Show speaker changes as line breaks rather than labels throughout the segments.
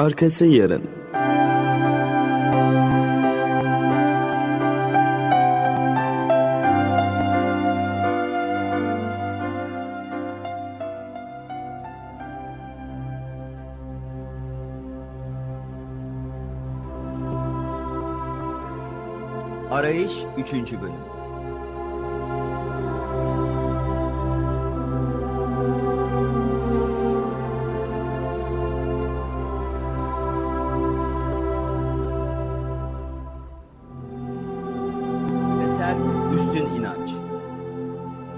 Arkası yarın.
Arayış 3. Bölüm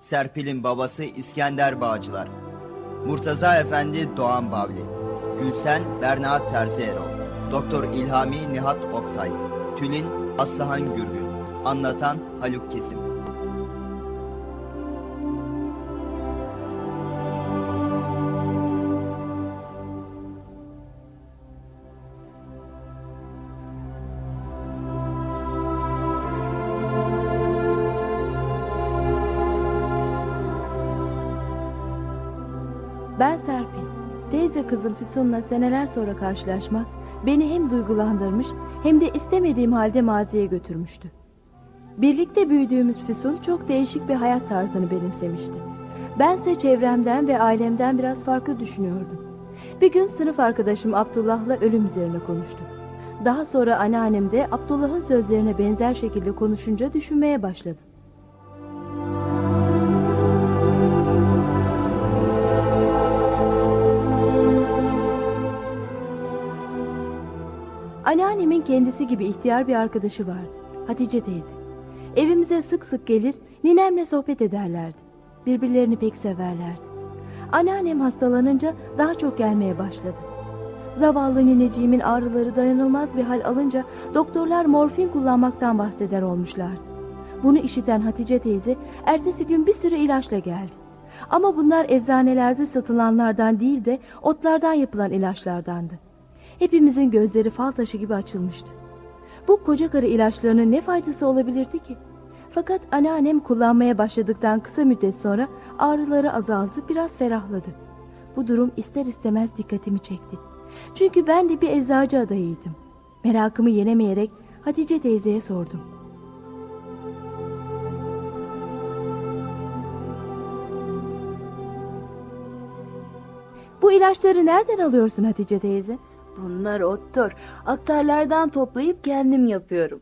Serpil'in babası İskender Bağcılar Murtaza Efendi Doğan Bavli Gülsen Berna Terzi Doktor İlhami Nihat Oktay Tülin Aslıhan Gürgün Anlatan Haluk Kesim
kızım Füsun'la seneler sonra karşılaşmak beni hem duygulandırmış hem de istemediğim halde maziye götürmüştü. Birlikte büyüdüğümüz Füsun çok değişik bir hayat tarzını benimsemişti. Bense çevremden ve ailemden biraz farklı düşünüyordum. Bir gün sınıf arkadaşım Abdullah'la ölüm üzerine konuştuk. Daha sonra anneannem de Abdullah'ın sözlerine benzer şekilde konuşunca düşünmeye başladım. Anneannemin kendisi gibi ihtiyar bir arkadaşı vardı. Hatice teyze. Evimize sık sık gelir, ninemle sohbet ederlerdi. Birbirlerini pek severlerdi. Anneannem hastalanınca daha çok gelmeye başladı. Zavallı nineciğimin ağrıları dayanılmaz bir hal alınca doktorlar morfin kullanmaktan bahseder olmuşlardı. Bunu işiten Hatice teyze ertesi gün bir sürü ilaçla geldi. Ama bunlar eczanelerde satılanlardan değil de otlardan yapılan ilaçlardandı. Hepimizin gözleri fal taşı gibi açılmıştı. Bu koca karı ilaçlarının ne faydası olabilirdi ki? Fakat anneannem kullanmaya başladıktan kısa müddet sonra ağrıları azaldı, biraz ferahladı. Bu durum ister istemez dikkatimi çekti. Çünkü ben de bir eczacı adayıydım. Merakımı yenemeyerek Hatice teyzeye sordum. Bu ilaçları nereden alıyorsun Hatice teyze?
Bunlar ottur. Aktarlardan toplayıp kendim yapıyorum.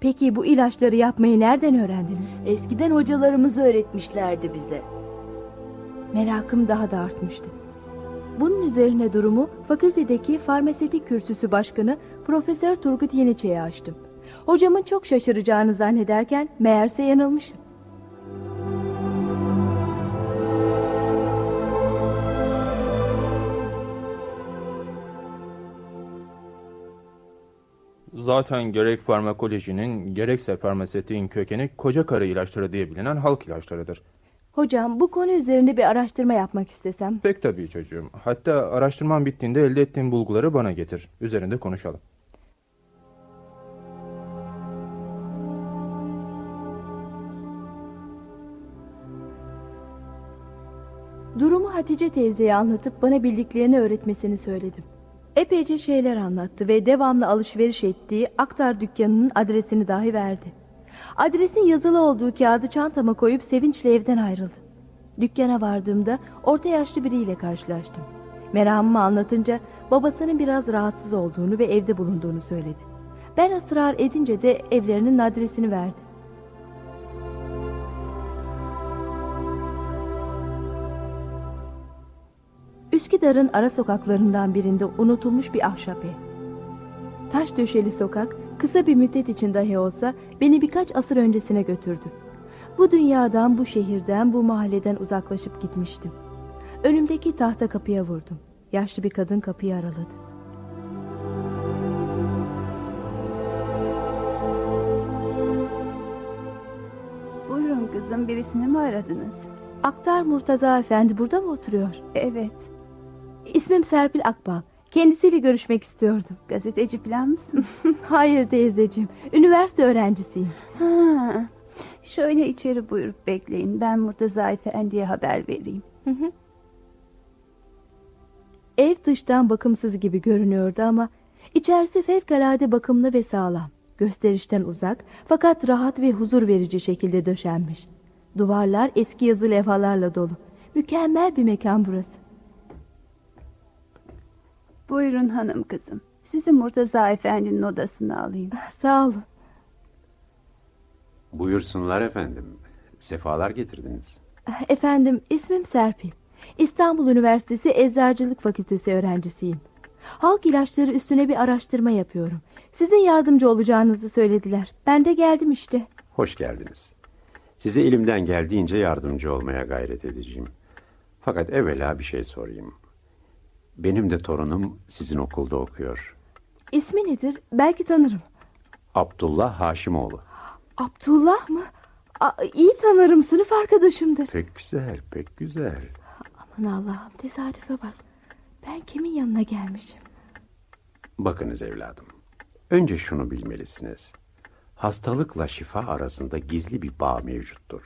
Peki bu ilaçları yapmayı nereden öğrendiniz?
Eskiden hocalarımız öğretmişlerdi bize.
Merakım daha da artmıştı. Bunun üzerine durumu fakültedeki farmaseti kürsüsü başkanı Profesör Turgut Yeniçe'ye açtım. Hocamın çok şaşıracağını zannederken meğerse yanılmışım.
Zaten gerek farmakolojinin gerekse farmasetiğin kökeni koca karı ilaçları diye bilinen halk ilaçlarıdır.
Hocam bu konu üzerinde bir araştırma yapmak istesem.
Pek tabii çocuğum. Hatta araştırman bittiğinde elde ettiğin bulguları bana getir. Üzerinde konuşalım.
Durumu Hatice teyzeye anlatıp bana bildiklerini öğretmesini söyledim. Epeyce şeyler anlattı ve devamlı alışveriş ettiği aktar dükkanının adresini dahi verdi. Adresin yazılı olduğu kağıdı çantama koyup sevinçle evden ayrıldı. Dükkana vardığımda orta yaşlı biriyle karşılaştım. Meramımı anlatınca babasının biraz rahatsız olduğunu ve evde bulunduğunu söyledi. Ben ısrar edince de evlerinin adresini verdi. Üsküdar'ın ara sokaklarından birinde unutulmuş bir ahşabe. Taş döşeli sokak kısa bir müddet için dahi olsa beni birkaç asır öncesine götürdü. Bu dünyadan, bu şehirden, bu mahalleden uzaklaşıp gitmiştim. Önümdeki tahta kapıya vurdum. Yaşlı bir kadın kapıyı araladı.
Buyurun kızım birisini mi aradınız?
Aktar Murtaza Efendi burada mı oturuyor?
Evet.
İsmim Serpil Akbal. Kendisiyle görüşmek istiyordum.
Gazeteci falan mısın?
Hayır teyzeciğim. Üniversite öğrencisiyim.
ha. Şöyle içeri buyurup bekleyin. Ben Murtaza Efendi'ye haber vereyim.
Ev dıştan bakımsız gibi görünüyordu ama içerisi fevkalade bakımlı ve sağlam. Gösterişten uzak fakat rahat ve huzur verici şekilde döşenmiş. Duvarlar eski yazı levhalarla dolu. Mükemmel bir mekan burası.
Buyurun hanım kızım. Sizi Murtaza Efendi'nin odasına alayım.
Sağ olun.
Buyursunlar efendim. Sefalar getirdiniz.
Efendim ismim Serpil. İstanbul Üniversitesi Eczacılık Fakültesi öğrencisiyim. Halk ilaçları üstüne bir araştırma yapıyorum. Sizin yardımcı olacağınızı söylediler. Ben de geldim işte.
Hoş geldiniz. Size elimden geldiğince yardımcı olmaya gayret edeceğim. Fakat evvela bir şey sorayım. Benim de torunum sizin okulda okuyor.
İsmi nedir? Belki tanırım.
Abdullah Haşimoğlu.
Abdullah mı? Aa, iyi tanırım. Sınıf arkadaşımdır.
Pek güzel, pek güzel.
Aman Allah'ım tesadüfe bak. Ben kimin yanına gelmişim?
Bakınız evladım. Önce şunu bilmelisiniz. Hastalıkla şifa arasında gizli bir bağ mevcuttur.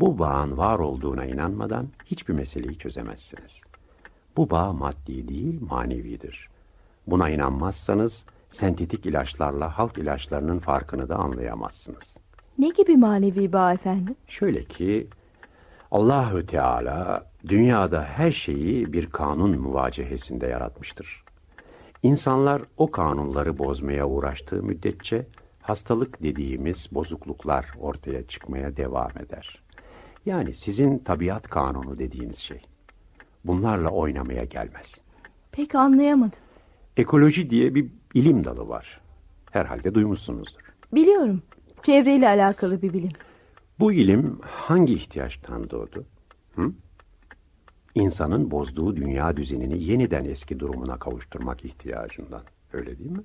Bu bağın var olduğuna inanmadan hiçbir meseleyi çözemezsiniz. Bu bağ maddi değil manevidir. Buna inanmazsanız sentetik ilaçlarla halk ilaçlarının farkını da anlayamazsınız.
Ne gibi manevi bağ efendim?
Şöyle ki Allahü Teala dünyada her şeyi bir kanun muvacehesinde yaratmıştır. İnsanlar o kanunları bozmaya uğraştığı müddetçe hastalık dediğimiz bozukluklar ortaya çıkmaya devam eder. Yani sizin tabiat kanunu dediğiniz şey. Bunlarla oynamaya gelmez.
Pek anlayamadım.
Ekoloji diye bir ilim dalı var. Herhalde duymuşsunuzdur.
Biliyorum. Çevreyle alakalı bir bilim.
Bu ilim hangi ihtiyaçtan doğdu? Hı? İnsanın bozduğu dünya düzenini yeniden eski durumuna kavuşturmak ihtiyacından. Öyle değil mi?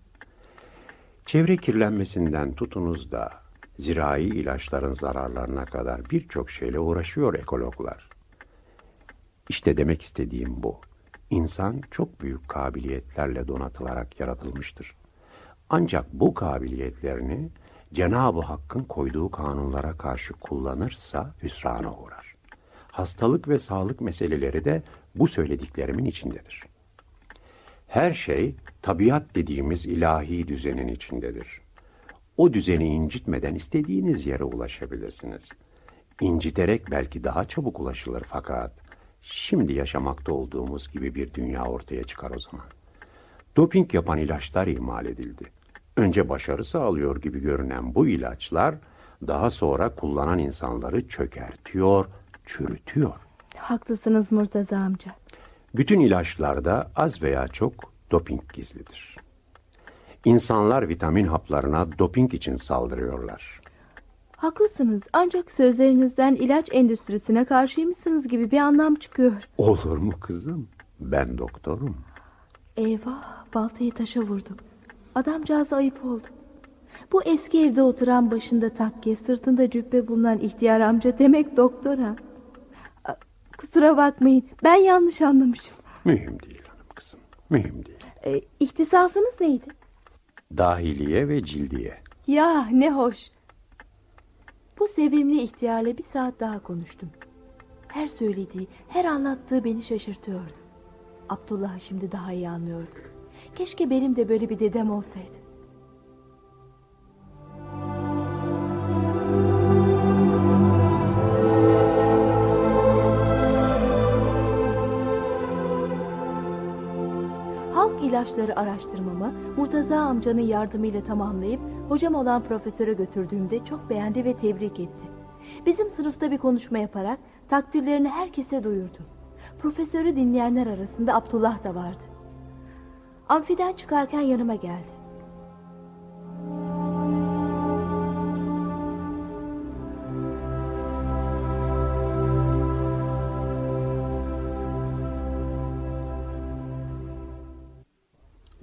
Çevre kirlenmesinden tutunuz da zirai ilaçların zararlarına kadar birçok şeyle uğraşıyor ekologlar. İşte demek istediğim bu. İnsan çok büyük kabiliyetlerle donatılarak yaratılmıştır. Ancak bu kabiliyetlerini Cenab-ı Hakk'ın koyduğu kanunlara karşı kullanırsa hüsrana uğrar. Hastalık ve sağlık meseleleri de bu söylediklerimin içindedir. Her şey tabiat dediğimiz ilahi düzenin içindedir. O düzeni incitmeden istediğiniz yere ulaşabilirsiniz. İnciterek belki daha çabuk ulaşılır fakat şimdi yaşamakta olduğumuz gibi bir dünya ortaya çıkar o zaman. Doping yapan ilaçlar imal edildi. Önce başarı sağlıyor gibi görünen bu ilaçlar daha sonra kullanan insanları çökertiyor, çürütüyor.
Haklısınız Murtaza amca.
Bütün ilaçlarda az veya çok doping gizlidir. İnsanlar vitamin haplarına doping için saldırıyorlar.
Haklısınız ancak sözlerinizden ilaç endüstrisine karşıymışsınız gibi bir anlam çıkıyor.
Olur mu kızım? Ben doktorum.
Eyvah baltayı taşa vurdum. Adamcağız ayıp oldu. Bu eski evde oturan başında takke sırtında cübbe bulunan ihtiyar amca demek doktora. Kusura bakmayın ben yanlış anlamışım.
Mühim değil hanım kızım. Mühim değil.
E, ihtisasınız neydi?
Dahiliye ve cildiye.
Ya ne hoş. Bu sevimli ihtiyarla bir saat daha konuştum. Her söylediği, her anlattığı beni şaşırtıyordu. Abdullah'ı şimdi daha iyi anlıyordum. Keşke benim de böyle bir dedem olsaydı. Halk ilaçları araştırmamı Murtaza amcanın yardımıyla tamamlayıp hocam olan profesöre götürdüğümde çok beğendi ve tebrik etti. Bizim sınıfta bir konuşma yaparak takdirlerini herkese duyurdu. Profesörü dinleyenler arasında Abdullah da vardı. Amfiden çıkarken yanıma geldi.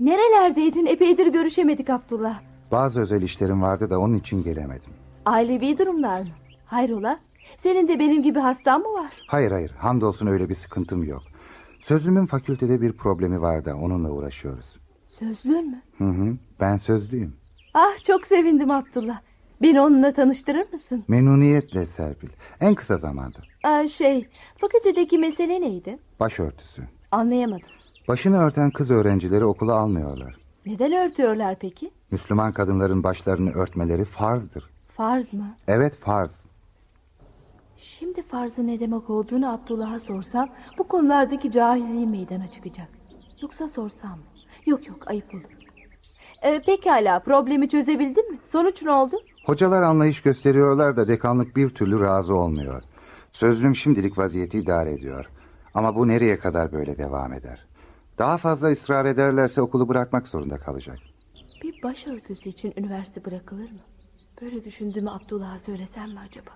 Nerelerdeydin? Epeydir görüşemedik Abdullah.
Bazı özel işlerim vardı da onun için gelemedim.
Ailevi durumlar mı? Hayrola? Senin de benim gibi hastan mı var?
Hayır hayır hamdolsun öyle bir sıkıntım yok. Sözlümün fakültede bir problemi var da onunla uğraşıyoruz.
Sözlüğün mü?
Hı hı, ben sözlüyüm.
Ah çok sevindim Abdullah. Beni onunla tanıştırır mısın?
Memnuniyetle Serpil. En kısa zamanda.
Aa, şey, fakültedeki mesele neydi?
Başörtüsü.
Anlayamadım.
Başını örten kız öğrencileri okula almıyorlar.
Neden örtüyorlar peki?
Müslüman kadınların başlarını örtmeleri farzdır.
Farz mı?
Evet farz.
Şimdi farzın ne demek olduğunu Abdullah'a sorsam bu konulardaki cahilliği meydana çıkacak. Yoksa sorsam mı? Yok yok ayıp olur. Ee, pekala problemi çözebildin mi? Sonuç ne oldu?
Hocalar anlayış gösteriyorlar da dekanlık bir türlü razı olmuyor. Sözlüm şimdilik vaziyeti idare ediyor. Ama bu nereye kadar böyle devam eder? Daha fazla ısrar ederlerse okulu bırakmak zorunda kalacak.
Bir başörtüsü için üniversite bırakılır mı? Böyle düşündüğümü Abdullah'a söylesem mi acaba?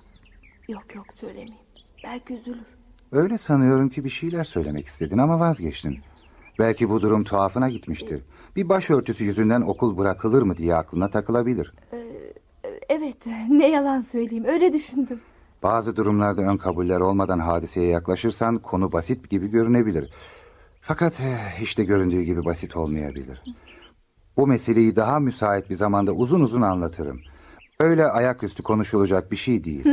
Yok yok söylemeyeyim. Belki üzülür.
Öyle sanıyorum ki bir şeyler söylemek istedin ama vazgeçtin. Belki bu durum tuhafına gitmiştir. Bir başörtüsü yüzünden okul bırakılır mı diye aklına takılabilir.
Evet ne yalan söyleyeyim öyle düşündüm.
Bazı durumlarda ön kabuller olmadan hadiseye yaklaşırsan konu basit gibi görünebilir. Fakat eh, işte göründüğü gibi basit olmayabilir. Bu meseleyi daha müsait bir zamanda uzun uzun anlatırım. Öyle ayaküstü konuşulacak bir şey değil.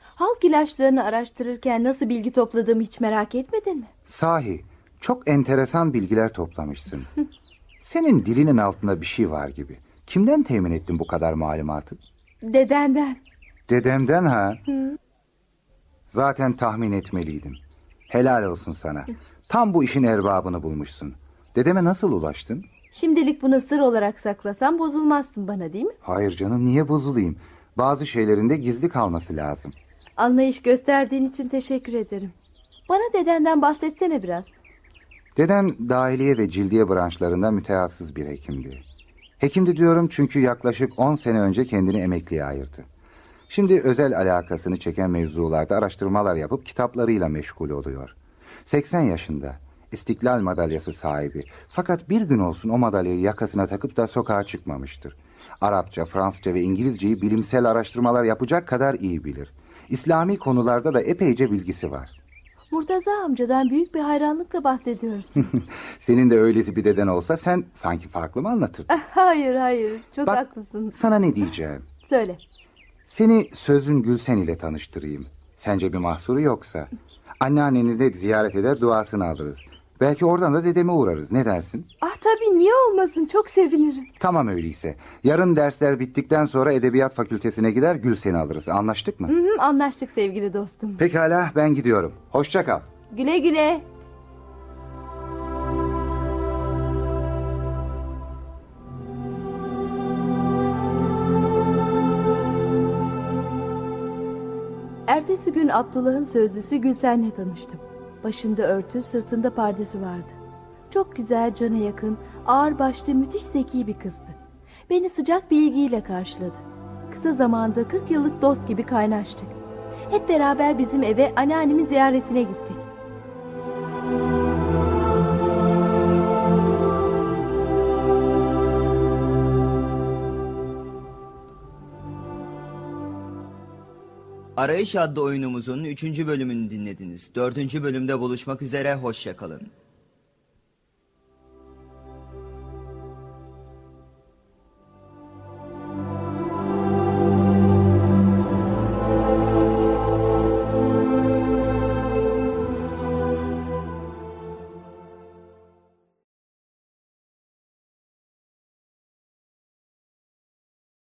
Halk ilaçlarını araştırırken nasıl bilgi topladığımı hiç merak etmedin mi?
Sahi çok enteresan bilgiler toplamışsın. Senin dilinin altında bir şey var gibi. Kimden temin ettin bu kadar malumatı?
Dedenden.
Dedemden ha? Zaten tahmin etmeliydim. Helal olsun sana. Tam bu işin erbabını bulmuşsun. Dedeme nasıl ulaştın?
Şimdilik bunu sır olarak saklasam bozulmazsın bana değil mi?
Hayır canım niye bozulayım? Bazı şeylerin de gizli kalması lazım.
Anlayış gösterdiğin için teşekkür ederim. Bana dedenden bahsetsene biraz.
Dedem dahiliye ve cildiye branşlarında mütehassıs bir hekimdi. Hekimdi diyorum çünkü yaklaşık 10 sene önce kendini emekliye ayırdı. Şimdi özel alakasını çeken mevzularda araştırmalar yapıp kitaplarıyla meşgul oluyor. 80 yaşında, istiklal madalyası sahibi. Fakat bir gün olsun o madalyayı yakasına takıp da sokağa çıkmamıştır. Arapça, Fransızca ve İngilizceyi bilimsel araştırmalar yapacak kadar iyi bilir. İslami konularda da epeyce bilgisi var.
Murtaza amcadan büyük bir hayranlıkla bahsediyorsun.
Senin de öylesi bir deden olsa sen sanki farklı mı anlatırdın?
hayır hayır çok
Bak-
haklısın.
Sana ne diyeceğim?
Söyle.
Seni sözün Gülsen ile tanıştırayım. Sence bir mahsuru yoksa. Anneanneni de ziyaret eder duasını alırız. Belki oradan da dedeme uğrarız. Ne dersin?
Ah tabii niye olmasın çok sevinirim.
Tamam öyleyse. Yarın dersler bittikten sonra edebiyat fakültesine gider Gülsen'i alırız. Anlaştık mı?
Hı hı, anlaştık sevgili dostum.
Pekala ben gidiyorum. Hoşça kal.
Güle güle. Ertesi gün Abdullah'ın sözlüsü Gülsen'le tanıştım. Başında örtü, sırtında pardesü vardı. Çok güzel, cana yakın, ağır başlı, müthiş zeki bir kızdı. Beni sıcak bir ilgiyle karşıladı. Kısa zamanda 40 yıllık dost gibi kaynaştık. Hep beraber bizim eve anneannemin ziyaretine gittik.
Arayış adlı oyunumuzun 3. bölümünü dinlediniz. 4. bölümde buluşmak üzere, hoşçakalın.